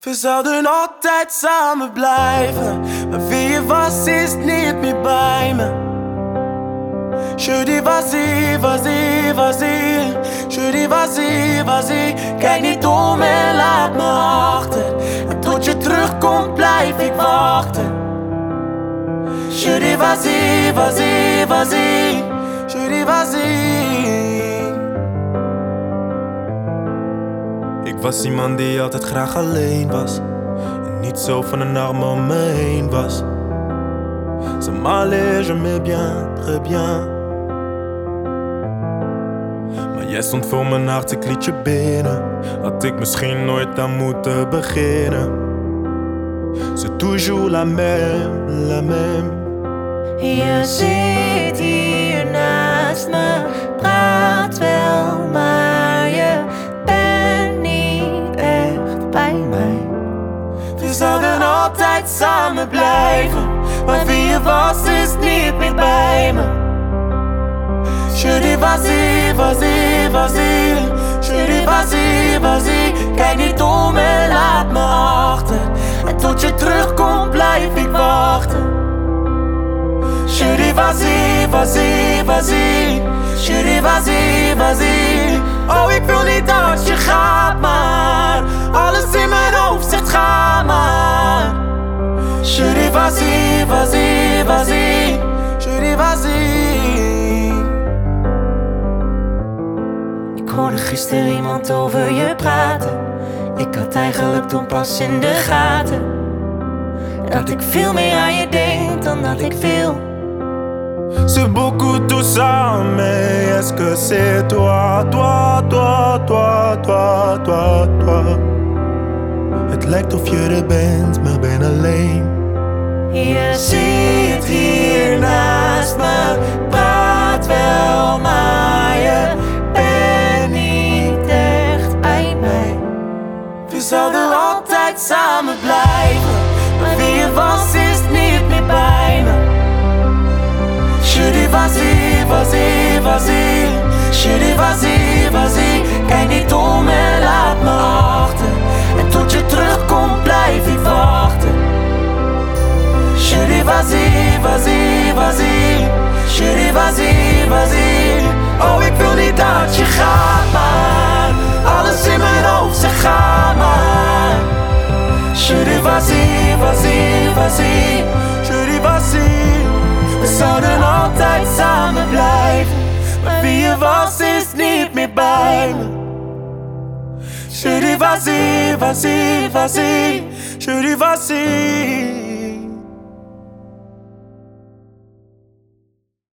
We zouden altijd samen blijven, maar wie je was is niet meer bij me. Je dis vas-y, vas-y, vas-y. Je dis vas-y, vas-y. Kijk niet om en laat me achter. En tot je terugkomt blijf ik wachten. Je dis vas-y, vas-y, vas-y. Je dis vas-y. Was iemand die altijd graag alleen was. En niet zo van een arm om me heen was. Ça m'allait, je m'ai bien, très bien. Maar jij stond voor mijn hart, ik liet je binnen. Had ik misschien nooit aan moeten beginnen. C'est toujours la même, la même. Je zit hier samen blijven, maar wie je was is niet meer bij me. Je dis vas-y, vas-y, vas-y. Je dis vas-y, vas-y. Kijk niet om en laat me achter. En tot je terugkomt blijf ik wachten. Je dis vas-y, vas-y, vas-y. Je dis vas-y, vas-y. Ik hoorde gisteren iemand over je praten. Ik had eigenlijk toen pas in de gaten. Dat ik veel meer aan je denk dan dat ik wil. C'est beaucoup tout ça, mais est-ce que c'est toi, toi, toi, toi, toi, toi, toi? Het lijkt of je er bent, maar ben alleen. We zouden altijd samen blijven, maar wie je was is niet meer bij me. Dis vas-y, vas-y, vas-y. Je dis vas-y, Je dis vas-y, vas-y, vas-y. Je dis vas-y. We zouden altijd samen blijven, maar wie je was is niet meer bij me. Je dis vas-y, vas-y, vas-y. Je dis vas-y.